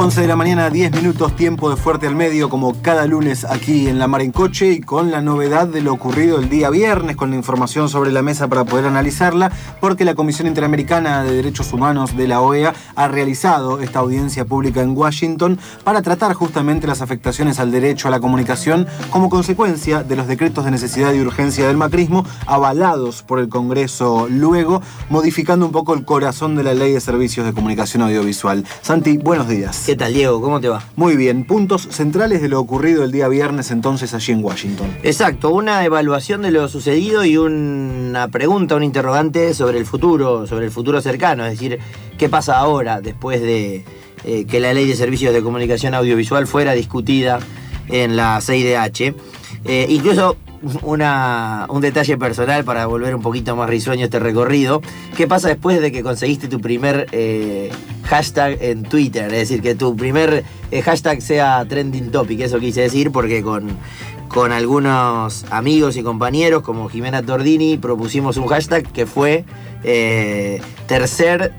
11 de la mañana, 10 minutos, tiempo de fuerte al medio, como cada lunes aquí en La Mar en Coche y con la novedad de lo ocurrido el día viernes, con la información sobre la mesa para poder analizarla, porque la Comisión Interamericana de Derechos Humanos de la OEA ha realizado esta audiencia pública en Washington para tratar justamente las afectaciones al derecho a la comunicación como consecuencia de los decretos de necesidad y urgencia del macrismo avalados por el Congreso luego, modificando un poco el corazón de la Ley de Servicios de Comunicación Audiovisual. Santi, buenos días. ¿Qué tal, Diego? ¿Cómo te va? Muy bien, puntos centrales de lo ocurrido el día viernes entonces allí en Washington. Exacto, una evaluación de lo sucedido y una pregunta, un interrogante sobre el futuro, sobre el futuro cercano, es decir, ¿qué pasa ahora después de eh, que la ley de servicios de comunicación audiovisual fuera discutida en la CIDH? Eh, incluso un detalle personal para volver un poquito más risueño este recorrido. ¿Qué pasa después de que conseguiste tu primer eh, hashtag en Twitter? Es decir, que tu primer eh, hashtag sea trending topic, eso quise decir, porque con, con algunos amigos y compañeros como Jimena Tordini propusimos un hashtag que fue eh, tercer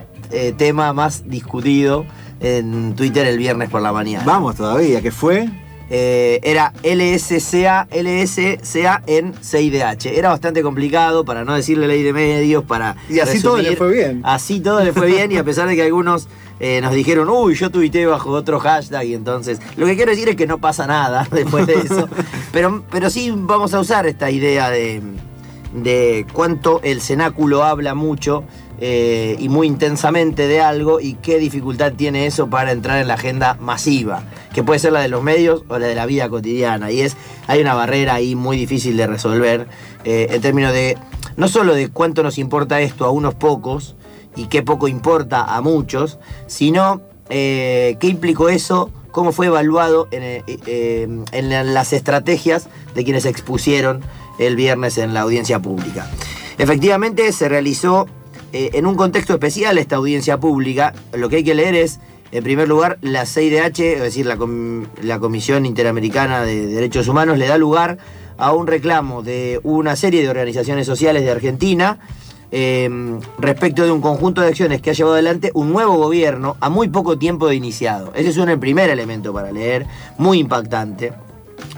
tema más discutido en Twitter el viernes por la mañana. Vamos todavía, ¿qué fue? Eh, era LSCA, LSCA en CIDH. Era bastante complicado, para no decirle ley de medios, para. Y así todo le fue bien. Así todo le fue bien, y a pesar de que algunos eh, nos dijeron, uy, yo tuiteé bajo otro hashtag, y entonces. Lo que quiero decir es que no pasa nada después de eso. pero, pero sí vamos a usar esta idea de, de cuánto el cenáculo habla mucho eh, y muy intensamente de algo y qué dificultad tiene eso para entrar en la agenda masiva, que puede ser la de los medios o la de la vida cotidiana. Y es, hay una barrera ahí muy difícil de resolver eh, en términos de, no solo de cuánto nos importa esto a unos pocos y qué poco importa a muchos, sino eh, qué implicó eso cómo fue evaluado en, en, las estrategias de quienes expusieron el viernes en la audiencia pública. Efectivamente se realizó eh, en un contexto especial esta audiencia pública, lo que hay que leer es, en primer lugar, la CIDH, es decir, la, Comisión Interamericana de Derechos Humanos, le da lugar a un reclamo de una serie de organizaciones sociales de Argentina em, respecto de un conjunto de acciones que ha llevado adelante un nuevo gobierno a muy poco tiempo de iniciado. Ese es un el primer elemento para leer, muy impactante,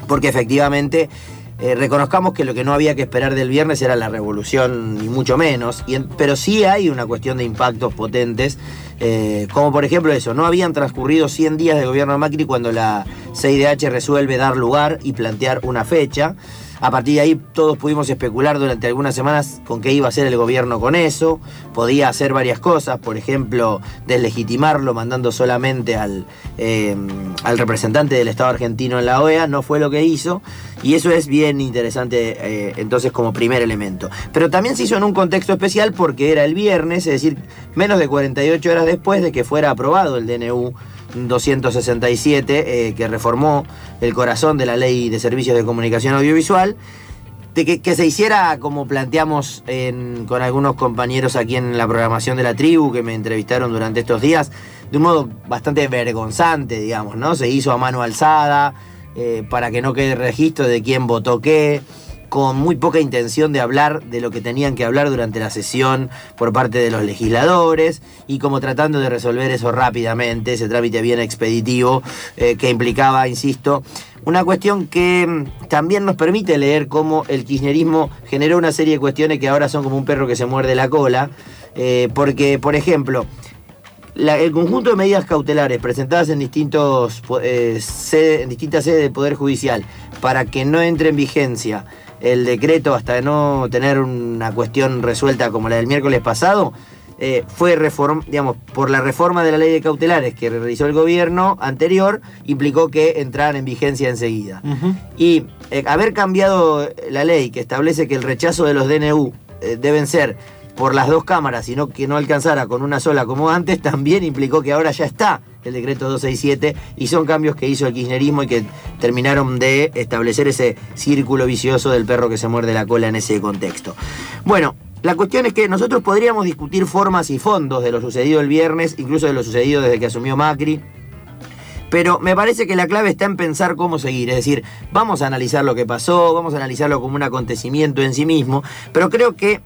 porque efectivamente eh, reconozcamos que lo que no había que esperar del viernes era la revolución, ni mucho menos, pero sí hay una cuestión de impactos potentes, eh, como por ejemplo eso, no habían transcurrido 100 días de gobierno de Macri cuando la CIDH resuelve dar lugar y plantear una fecha. A partir de ahí todos pudimos especular durante algunas semanas con qué iba a hacer el gobierno con eso. Podía hacer varias cosas, por ejemplo, deslegitimarlo mandando solamente al, eh, al representante del Estado argentino en la OEA. No fue lo que hizo. Y eso es bien interesante eh, entonces como primer elemento. Pero también se hizo en un contexto especial porque era el viernes, es decir, menos de 48 horas después de que fuera aprobado el DNU 267, eh, que reformó el corazón de la ley de servicios de comunicación audiovisual, de que, se hiciera como planteamos con algunos compañeros aquí en la programación de la tribu que me entrevistaron durante estos días, de un modo bastante vergonzante, digamos, ¿no? Se hizo a mano alzada eh, para que no quede registro de quién votó qué con muy poca intención de hablar de lo que tenían que hablar durante la sesión por parte de los legisladores y como tratando de resolver eso rápidamente, ese trámite bien expeditivo eh, que implicaba, insisto, una cuestión que mm, también nos permite leer cómo el kirchnerismo generó una serie de cuestiones que ahora son como un perro que se muerde la cola, eh, porque, por ejemplo, el conjunto de medidas cautelares presentadas en, distintos, eh, en distintas sedes del Poder Judicial para que no entre en vigencia el decreto hasta no tener una cuestión resuelta como la del miércoles pasado, eh, fue reform, digamos, por la reforma de la ley de cautelares que realizó el gobierno anterior, implicó que entraran en vigencia enseguida. Y eh, haber cambiado la ley que establece que el rechazo de los DNU eh, deben ser por las dos cámaras, sino que no alcanzara con una sola como antes, también implicó que ahora ya está el decreto 267 y son cambios que hizo el kirchnerismo y que terminaron de establecer ese círculo vicioso del perro que se muerde la cola en ese contexto. Bueno, la cuestión es que nosotros podríamos discutir formas y fondos de lo sucedido el viernes, incluso de lo sucedido desde que asumió Macri. Pero me parece que la clave está en pensar cómo seguir. Es decir, vamos a analizar lo que pasó, vamos a analizarlo como un acontecimiento en sí mismo, pero creo que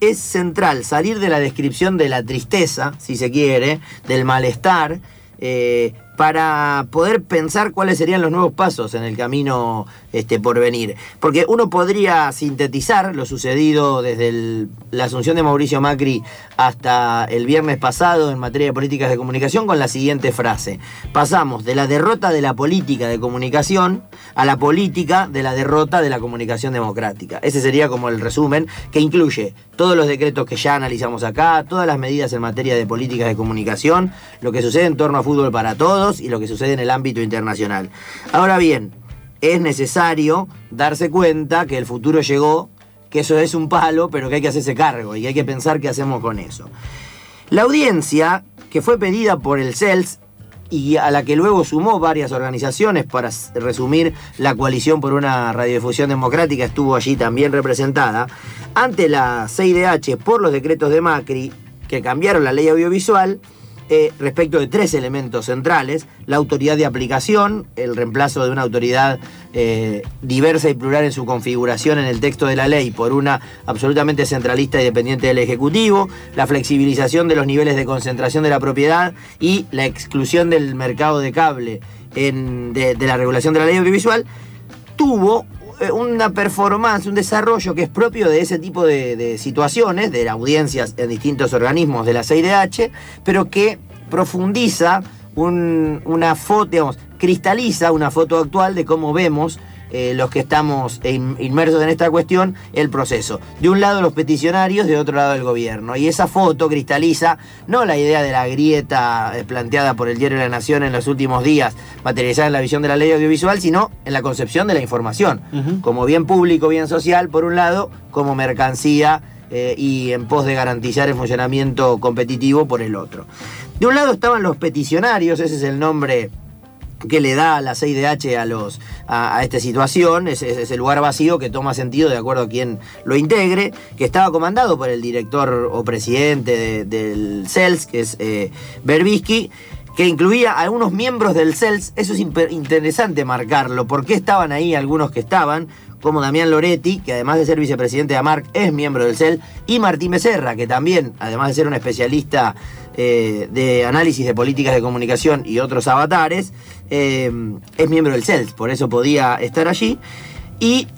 es central salir de la descripción de la tristeza, si se quiere, del malestar, eh, para poder pensar cuáles serían los nuevos pasos en el camino este, por venir. Porque uno podría sintetizar lo sucedido desde la asunción de Mauricio Macri hasta el viernes pasado en materia de políticas de comunicación con la siguiente frase. Pasamos de la derrota de la política de comunicación a la política de la derrota de la comunicación democrática. Ese sería como el resumen que incluye todos los decretos que ya analizamos acá, todas las medidas en materia de políticas de comunicación, lo que sucede en torno a fútbol para todos y lo que sucede en el ámbito internacional. Ahora bien, es necesario darse cuenta que el futuro llegó, que eso es un palo, pero que hay que hacerse cargo y que hay que pensar qué hacemos con eso. La audiencia que fue pedida por el CELS y a la que luego sumó varias organizaciones para resumir la coalición por una radiodifusión democrática estuvo allí también representada, ante la CIDH por los decretos de Macri que cambiaron la ley audiovisual, eh, respecto de tres elementos centrales, la autoridad de aplicación, el reemplazo de una autoridad eh, diversa y plural en su configuración en el texto de la ley por una absolutamente centralista y dependiente del Ejecutivo, la flexibilización de los niveles de concentración de la propiedad y la exclusión del mercado de cable de, la regulación de la ley audiovisual, tuvo una performance, un desarrollo que es propio de ese tipo de, situaciones, de audiencias en distintos organismos de la CIDH, pero que profundiza una foto, digamos, cristaliza una foto actual de cómo vemos eh, los que estamos inmersos en esta cuestión, el proceso. De un lado los peticionarios, de otro lado el gobierno. Y esa foto cristaliza no la idea de la grieta eh, planteada por el Diario de la Nación en los últimos días, materializada en la visión de la ley audiovisual, sino en la concepción de la información, como bien público, bien social, por un lado, como mercancía eh, y en pos de garantizar el funcionamiento competitivo por el otro. De un lado estaban los peticionarios, ese es el nombre que le da la CIDH a, los, a, esta situación, es, el lugar vacío que toma sentido de acuerdo a quien lo integre, que estaba comandado por el director o presidente del CELS, que es eh, Berbisky, que incluía a algunos miembros del CELS, eso es interesante marcarlo, ¿por qué estaban ahí algunos que estaban? Como Damián Loretti, que además de ser vicepresidente de AMARC es miembro del CEL, y Martín Becerra, que también, además de ser un especialista eh, de análisis de políticas de comunicación y otros avatares, eh, es miembro del CELS, por eso podía estar allí. Y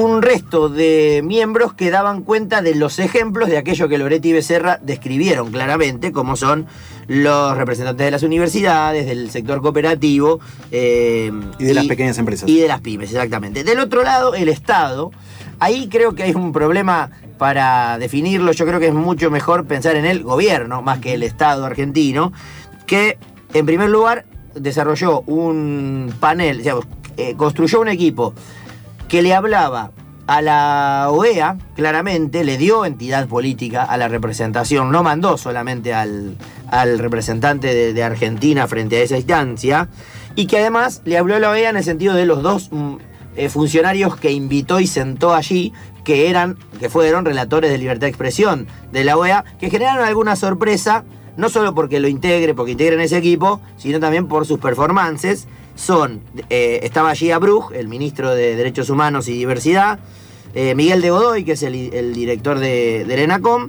un resto de miembros que daban cuenta de los ejemplos de aquello que Loretti y Becerra describieron claramente, como son los representantes de las universidades, del sector cooperativo. Eh, y de las pequeñas empresas. Y de las pymes, exactamente. Del otro lado, el Estado. Ahí creo que hay un problema para definirlo. Yo creo que es mucho mejor pensar en el gobierno, más que el Estado argentino, que en primer lugar desarrolló un panel, digamos, eh, construyó un equipo que le hablaba a la OEA, claramente, le dio entidad política a la representación, no mandó solamente al, representante de, Argentina frente a esa instancia, y que además le habló a la OEA en el sentido de los dos mm, eh, funcionarios que invitó y sentó allí, que eran, que fueron relatores de libertad de expresión de la OEA, que generaron alguna sorpresa, no solo porque lo integre, porque integren ese equipo, sino también por sus performances son, eh, estaba allí Abruj, el ministro de Derechos Humanos y Diversidad, eh, Miguel de Godoy, que es el, director de, del ENACOM,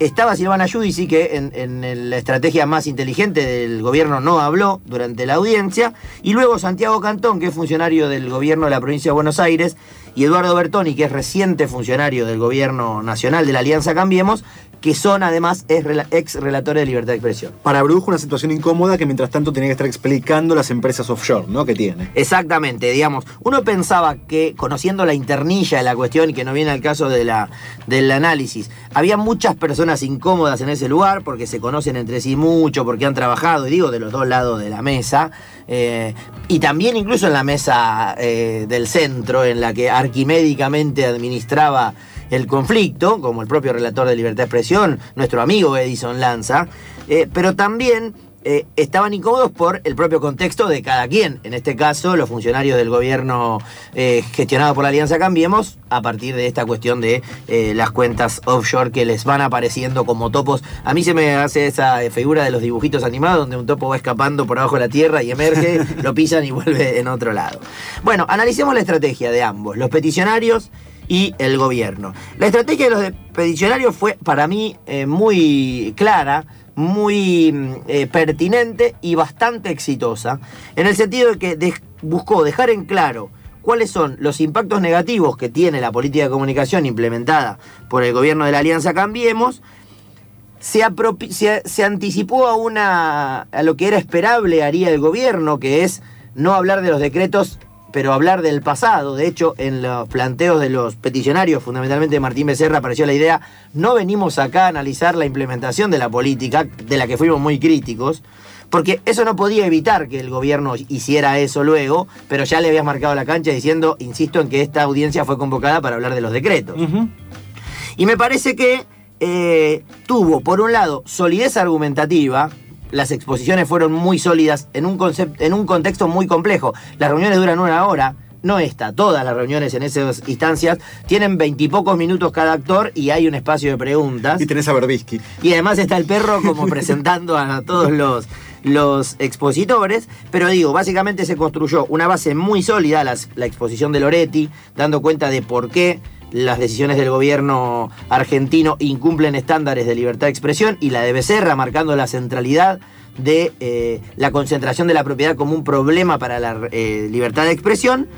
estaba Silvana Giudici, que en, la estrategia más inteligente del gobierno no habló durante la audiencia, y luego Santiago Cantón, que es funcionario del gobierno de la provincia de Buenos Aires, y Eduardo Bertoni, que es reciente funcionario del gobierno nacional de la Alianza Cambiemos, que son además ex relatores de libertad de expresión. Para Brujo una situación incómoda que mientras tanto tenía que estar explicando las empresas offshore, ¿no? Que tiene. Exactamente, digamos, uno pensaba que conociendo la internilla de la cuestión y que no viene al caso de la, del análisis, había muchas personas incómodas en ese lugar porque se conocen entre sí mucho, porque han trabajado, y digo, de los dos lados de la mesa, eh, y también incluso en la mesa eh, del centro, en la que arquimédicamente administraba el conflicto, como el propio relator de libertad de expresión, nuestro amigo Edison Lanza, eh, pero también eh, estaban incómodos por el propio contexto de cada quien. En este caso, los funcionarios del gobierno eh, gestionado por la Alianza Cambiemos, a partir de esta cuestión de las cuentas offshore que les van apareciendo como topos. A mí se me hace esa figura de los dibujitos animados, donde un topo va escapando por abajo de la tierra y emerge, lo pisan y vuelve en otro lado. Bueno, analicemos la estrategia de ambos. Los peticionarios y el gobierno. La estrategia de los peticionarios fue para mí eh, muy clara muy mm, eh, pertinente y bastante exitosa, en el sentido de que buscó dejar en claro cuáles son los impactos negativos que tiene la política de comunicación implementada por el gobierno de la Alianza Cambiemos, se, se, anticipó a, una, a lo que era esperable haría el gobierno, que es no hablar de los decretos, pero hablar del pasado. De hecho, en los planteos de los peticionarios, fundamentalmente de Martín Becerra, apareció la idea, no venimos acá a analizar la implementación de la política, de la que fuimos muy críticos, porque eso no podía evitar que el gobierno hiciera eso luego, pero ya le habías marcado la cancha diciendo, insisto en que esta audiencia fue convocada para hablar de los decretos. Y me parece que eh, tuvo, por un lado, solidez argumentativa, las exposiciones fueron muy sólidas en un, en un contexto muy complejo. Las reuniones duran una hora, no está. Todas las reuniones en esas instancias tienen veintipocos minutos cada actor y hay un espacio de preguntas. Y tenés a Berbisky. Y además está el perro como presentando a todos los, los expositores, pero digo, básicamente se construyó una base muy sólida, la exposición de Loretti, dando cuenta de por qué las decisiones del gobierno argentino incumplen estándares de libertad de expresión y la de Becerra marcando la centralidad de eh, la concentración de la propiedad como un problema para la eh, libertad de expresión.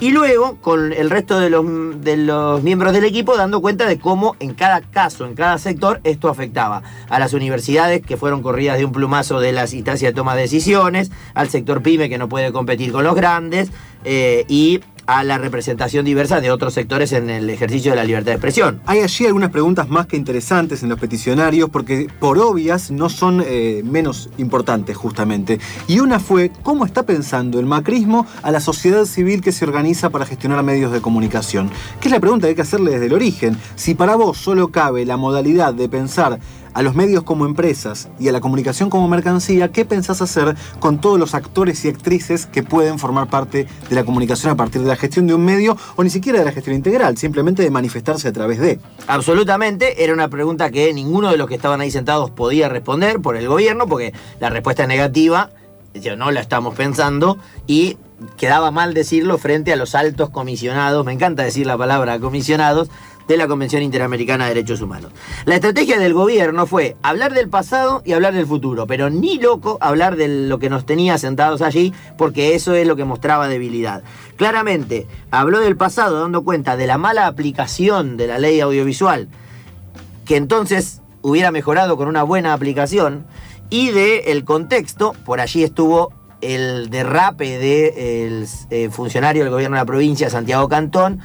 Y luego con el resto de los, de los, miembros del equipo dando cuenta de cómo en cada caso, en cada sector, esto afectaba a las universidades que fueron corridas de un plumazo de las instancias de toma de decisiones, al sector pyme que no puede competir con los grandes eh, y a la representación diversa de otros sectores en el ejercicio de la libertad de expresión. Hay allí algunas preguntas más que interesantes en los peticionarios porque por obvias no son eh, menos importantes justamente. Y una fue cómo está pensando el macrismo a la sociedad civil que se organiza para gestionar medios de comunicación. Que es la pregunta que hay que hacerle desde el origen. Si para vos solo cabe la modalidad de pensar a los medios como empresas y a la comunicación como mercancía, ¿qué pensás hacer con todos los actores y actrices que pueden formar parte de la comunicación a partir de la gestión de un medio o ni siquiera de la gestión integral, simplemente de manifestarse a través de? Absolutamente, era una pregunta que ninguno de los que estaban ahí sentados podía responder por el gobierno, porque la respuesta es negativa, yo no la estamos pensando, y quedaba mal decirlo frente a los altos comisionados, me encanta decir la palabra comisionados, de la Convención Interamericana de Derechos Humanos. La estrategia del gobierno fue hablar del pasado y hablar del futuro, pero ni loco hablar de lo que nos tenía sentados allí, porque eso es lo que mostraba debilidad. Claramente, habló del pasado dando cuenta de la mala aplicación de la ley audiovisual, que entonces hubiera mejorado con una buena aplicación, y del el contexto, por allí estuvo el derrape del eh, funcionario del gobierno de la provincia, Santiago Cantón,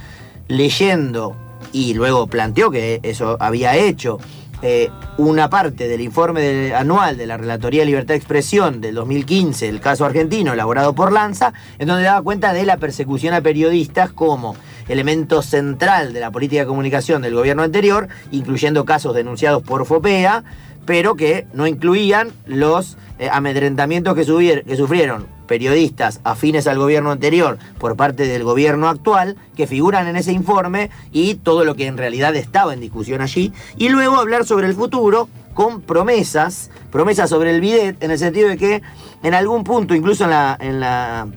leyendo y luego planteó que eso había hecho eh, una parte del informe anual de la Relatoría de Libertad de Expresión del 2015, el caso argentino elaborado por Lanza, en donde daba cuenta de la persecución a periodistas como elemento central de la política de comunicación del gobierno anterior, incluyendo casos denunciados por FOPEA, pero que no incluían los eh, amedrentamientos que, que sufrieron periodistas afines al gobierno anterior por parte del gobierno actual que figuran en ese informe y todo lo que en realidad estaba en discusión allí. Y luego hablar sobre el futuro con promesas, promesas sobre el bidet, en el sentido de que en algún punto, incluso en la, en la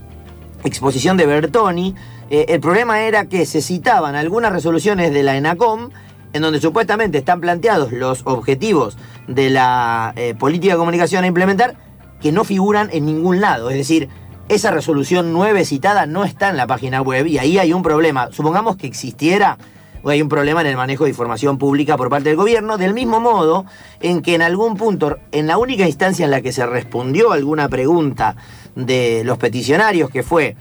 exposición de Bertoni, eh, el problema era que se citaban algunas resoluciones de la ENACOM en donde supuestamente están planteados los objetivos de la eh, política de comunicación a implementar, que no figuran en ningún lado. Es decir, esa resolución 9 citada no está en la página web y ahí hay un problema. Supongamos que existiera o hay un problema en el manejo de información pública por parte del gobierno, del mismo modo en que en algún punto, en la única instancia en la que se respondió alguna pregunta de los peticionarios, que fue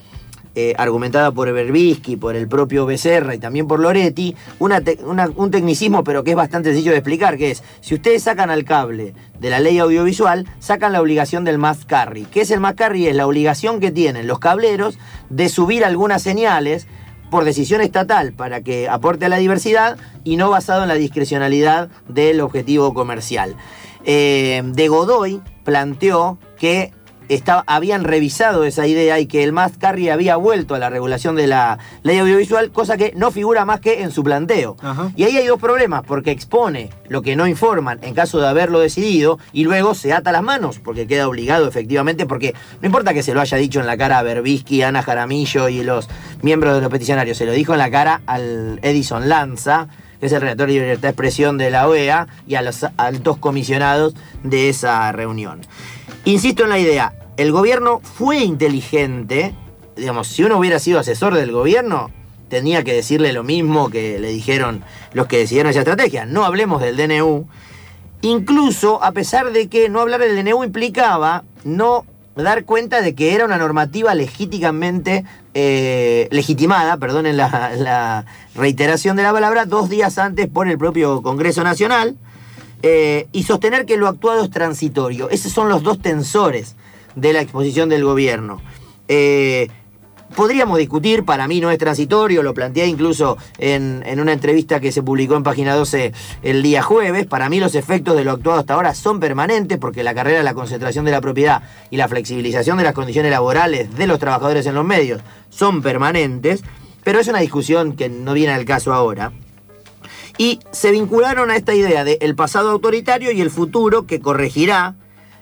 eh, argumentada por Berbisky, por el propio Becerra y también por Loretti, un tecnicismo pero que es bastante sencillo de explicar, que es, si ustedes sacan al cable de la ley audiovisual, sacan la obligación del must carry. ¿Qué es el must carry? Es la obligación que tienen los cableros de subir algunas señales por decisión estatal para que aporte a la diversidad y no basado en la discrecionalidad del objetivo comercial. Eh, de Godoy planteó que habían revisado esa idea y que el Mast Carry había vuelto a la regulación de la ley audiovisual, cosa que no figura más que en su planteo. Y ahí hay dos problemas, porque expone lo que no informan en caso de haberlo decidido y luego se ata las manos, porque queda obligado efectivamente, porque no importa que se lo haya dicho en la cara a Berbisky, Ana Jaramillo y los miembros de los peticionarios, se lo dijo en la cara al Edison Lanza que es el relator de libertad de expresión de la OEA, y a los altos comisionados de esa reunión. Insisto en la idea, el gobierno fue inteligente, digamos, si uno hubiera sido asesor del gobierno, tenía que decirle lo mismo que le dijeron los que decidieron esa estrategia. No hablemos del DNU. Incluso a pesar de que no hablar del DNU implicaba no dar cuenta de que era una normativa legítimamente eh, legitimada, perdonen la, la, reiteración de la palabra, dos días antes por el propio Congreso Nacional, eh, y sostener que lo actuado es transitorio. Esos son los dos tensores de la exposición del gobierno. Eh, podríamos discutir, para mí no es transitorio, lo planteé incluso en, una entrevista que se publicó en página 12 el día jueves, para mí los efectos de lo actuado hasta ahora son permanentes porque la carrera la concentración de la propiedad y la flexibilización de las condiciones laborales de los trabajadores en los medios son permanentes, pero es una discusión que no viene al caso ahora. Y se vincularon a esta idea de el pasado autoritario y el futuro que corregirá,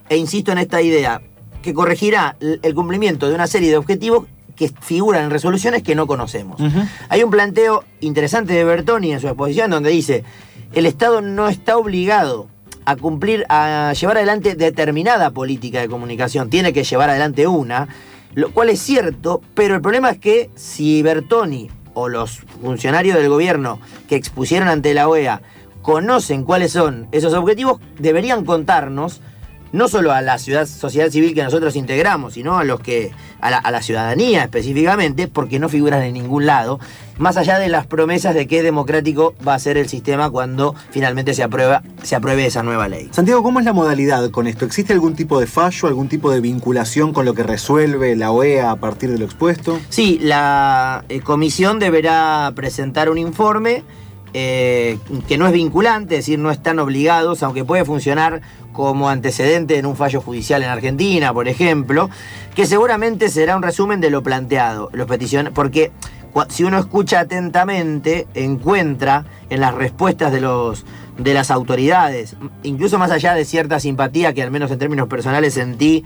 e insisto en esta idea, que corregirá el cumplimiento de una serie de objetivos que figuran en resoluciones que no conocemos. Hay un planteo interesante de Bertoni en su exposición donde dice, el Estado no está obligado a cumplir, a llevar adelante determinada política de comunicación, tiene que llevar adelante una, lo cual es cierto, pero el problema es que si Bertoni o los funcionarios del gobierno que expusieron ante la OEA conocen cuáles son esos objetivos, deberían contarnos no solo a la ciudad, sociedad civil que nosotros integramos, sino a los que a la, ciudadanía específicamente, porque no figuran en ningún lado, más allá de las promesas de que democrático va a ser el sistema cuando finalmente se, aprueba, se apruebe esa nueva ley. Santiago, ¿cómo es la modalidad con esto? ¿Existe algún tipo de fallo, algún tipo de vinculación con lo que resuelve la OEA a partir de lo expuesto? Sí, la eh, comisión deberá presentar un informe eh, que no es vinculante, es decir, no están obligados, aunque puede funcionar como antecedente en un fallo judicial en Argentina, por ejemplo, que seguramente será un resumen de lo planteado, los peticiones, porque si uno escucha atentamente, encuentra en las respuestas de los de las autoridades, incluso más allá de cierta simpatía que al menos en términos personales sentí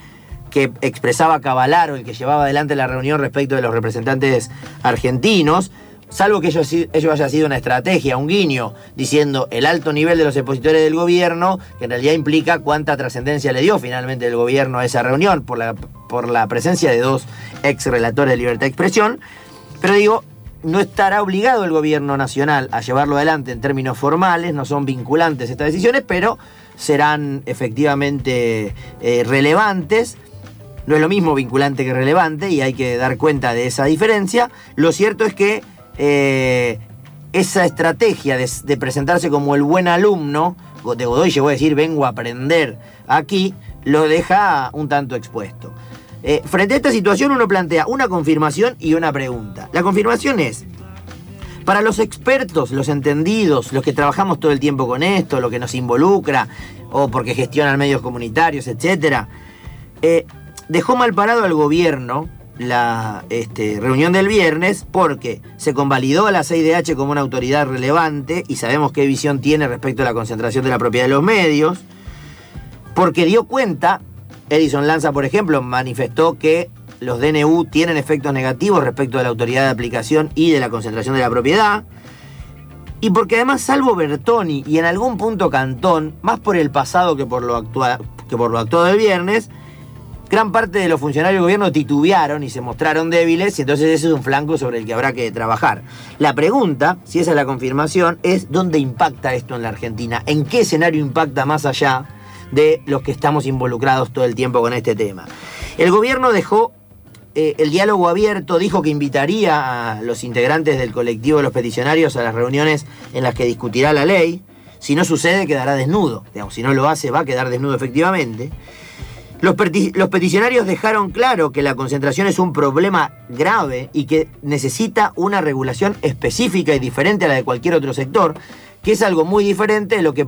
que expresaba Cavalaro, el que llevaba adelante la reunión respecto de los representantes argentinos, salvo que ello, haya sido una estrategia, un guiño, diciendo el alto nivel de los expositores del gobierno, que en realidad implica cuánta trascendencia le dio finalmente el gobierno a esa reunión por la, presencia de dos ex relatores de libertad de expresión. Pero digo, no estará obligado el gobierno nacional a llevarlo adelante en términos formales, no son vinculantes estas decisiones, pero serán efectivamente eh, relevantes. No es lo mismo vinculante que relevante y hay que dar cuenta de esa diferencia. Lo cierto es que eh, esa estrategia de, presentarse como el buen alumno de Godoy, llegó a decir vengo a aprender aquí, lo deja un tanto expuesto. Eh, frente a esta situación uno plantea una confirmación y una pregunta. La confirmación es, para los expertos, los entendidos, los que trabajamos todo el tiempo con esto, lo que nos involucra, o porque gestionan medios comunitarios, etc., eh, dejó mal parado al gobierno la este, reunión del viernes porque se convalidó a la CIDH como una autoridad relevante y sabemos qué visión tiene respecto a la concentración de la propiedad de los medios, porque dio cuenta, Edison Lanza por ejemplo manifestó que los DNU tienen efectos negativos respecto a la autoridad de aplicación y de la concentración de la propiedad, y porque además salvo Bertoni y en algún punto Cantón, más por el pasado que por lo, actual, que por lo actuado del viernes, gran parte de los funcionarios del gobierno titubearon y se mostraron débiles y entonces ese es un flanco sobre el que habrá que trabajar. La pregunta, si esa es la confirmación, es dónde impacta esto en la Argentina, en qué escenario impacta más allá de los que estamos involucrados todo el tiempo con este tema. El gobierno dejó eh, el diálogo abierto, dijo que invitaría a los integrantes del colectivo de los peticionarios a las reuniones en las que discutirá la ley. Si no sucede, quedará desnudo. Digamos, si no lo hace, va a quedar desnudo efectivamente. Los, peticionarios dejaron claro que la concentración es un problema grave y que necesita una regulación específica y diferente a la de cualquier otro sector, que es algo muy diferente de lo que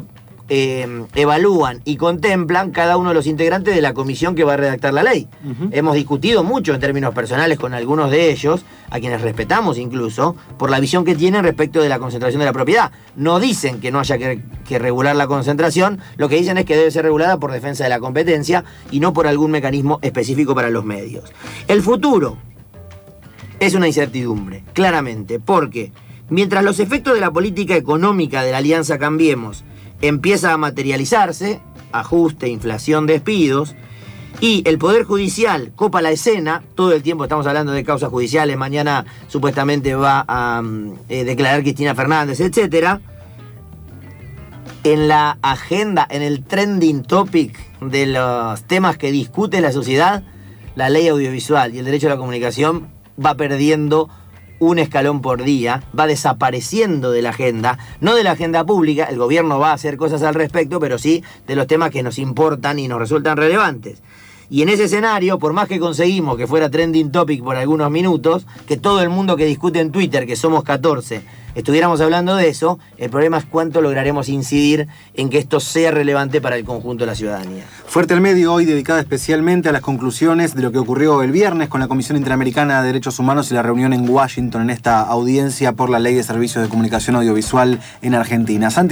eh, evalúan y contemplan cada uno de los integrantes de la comisión que va a redactar la ley. Hemos discutido mucho en términos personales con algunos de ellos, a quienes respetamos incluso, por la visión que tienen respecto de la concentración de la propiedad. No dicen que no haya que, que regular la concentración, lo que dicen es que debe ser regulada por defensa de la competencia y no por algún mecanismo específico para los medios. El futuro es una incertidumbre, claramente, porque Mientras los efectos de la política económica de la Alianza Cambiemos empieza a materializarse, ajuste, inflación, despidos, y el Poder Judicial copa la escena, todo el tiempo estamos hablando de causas judiciales, mañana supuestamente va a mm, eh, declarar Cristina Fernández, etc. En la agenda, en el trending topic de los temas que discute la sociedad, la ley audiovisual y el derecho a la comunicación va perdiendo un escalón por día, va desapareciendo de la agenda, no de la agenda pública, el gobierno va a hacer cosas al respecto, pero sí de los temas que nos importan y nos resultan relevantes. Y en ese escenario, por más que conseguimos que fuera trending topic por algunos minutos, que todo el mundo que discute en Twitter, que somos 14, estuviéramos hablando de eso, el problema es cuánto lograremos incidir en que esto sea relevante para el conjunto de la ciudadanía. Fuerte al medio hoy dedicada especialmente a las conclusiones de lo que ocurrió el viernes con la Comisión Interamericana de Derechos Humanos y la reunión en Washington en esta audiencia por la Ley de Servicios de Comunicación Audiovisual en Argentina. Santi